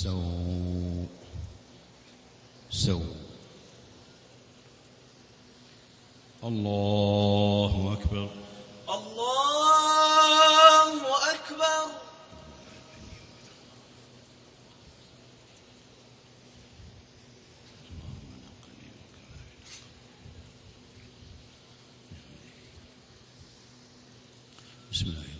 استووا استووا الله أكبر. الله أكبر. بسم الله.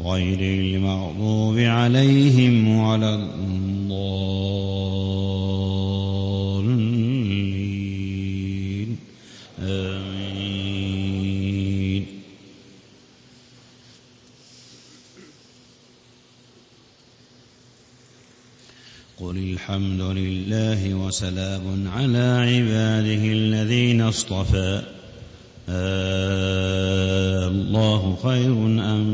غير المغضوب عليهم ولا الضالين. آمين. قل الحمد لله وسلام على عباده الذين اصطفى. آه الله خير أما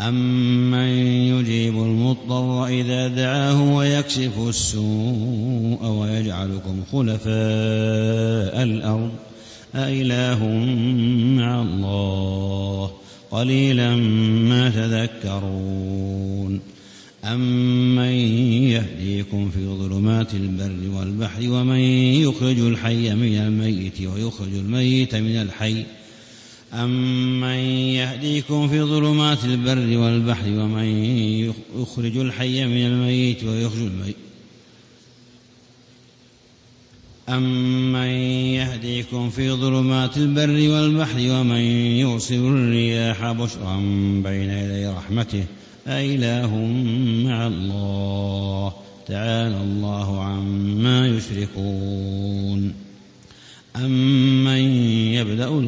أمن يجيب المضطر إذا دعاه ويكشف السوء ويجعلكم خلفاء الأرض أإله مع الله قليلا ما تذكرون أمن يهديكم في ظلمات البر والبحر ومن يخرج الحي من الميت ويخرج الميت من الحي أمن يهديكم في ظلمات البر والبحر ومن يخرج الحي من الميت ويخرج الميت أمن يهديكم في ظلمات البر والبحر ومن يرسل الرياح بشرا بين يدي رحمته أإله مع الله تعالى الله عما يشركون أمن يبدأ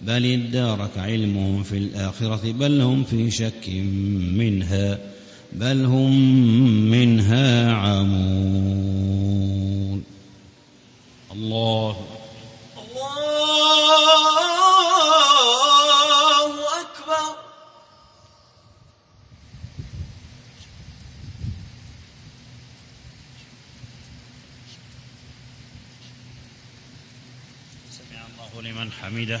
بل ادارك علمهم في الآخرة بل هم في شك منها بل هم منها عمون الله الله أكبر. سمع الله لمن حمده.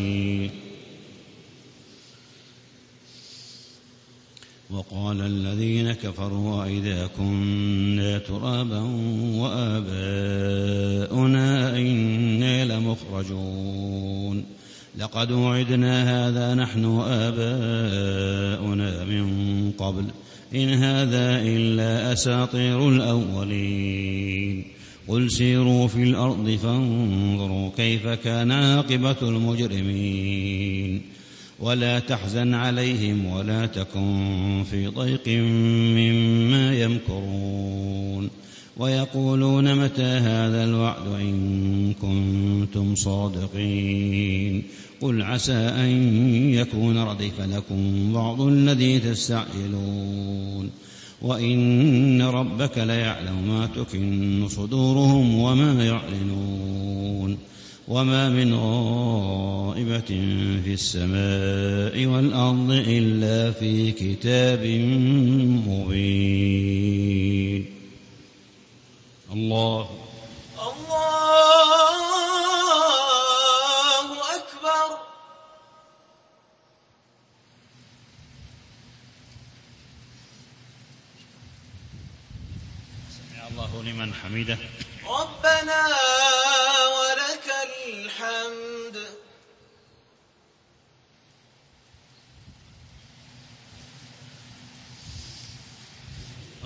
وقال الذين كفروا أئذا كنا ترابا وآباؤنا إنا لمخرجون. لقد وعدنا هذا نحن وآباؤنا من قبل. إن هذا إلا أساطير الأولين. قل سيروا في الأرض فانظروا كيف كان عاقبة المجرمين. ولا تحزن عليهم ولا تكن في ضيق مما يمكرون ويقولون متى هذا الوعد إن كنتم صادقين قل عسى أن يكون ردف لكم بعض الذي تستعجلون وإن ربك ليعلم ما تكن صدورهم وما يعلنون وما من غائبة في السماء والأرض إلا في كتاب مبين الله الله أكبر سمع الله لمن حمده ربنا ولك الحمد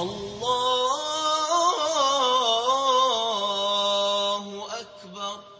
الله أكبر.